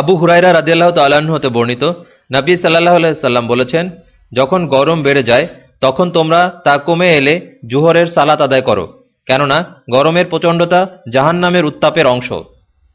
আবু হুরাইরা রাজিয়াল্লাহ তাল্লাহ্ন হতে বর্ণিত, নবী সাল্লাহ সাল্লাম বলেছেন, যখন গরম বেড়ে যায়, তখন তোমরা তা কমে এলে জুহরের সালাত আদায় করো। কেননা, গরমের প্রচণ্ডতা জাহান্নামের উত্তাপের অংশ।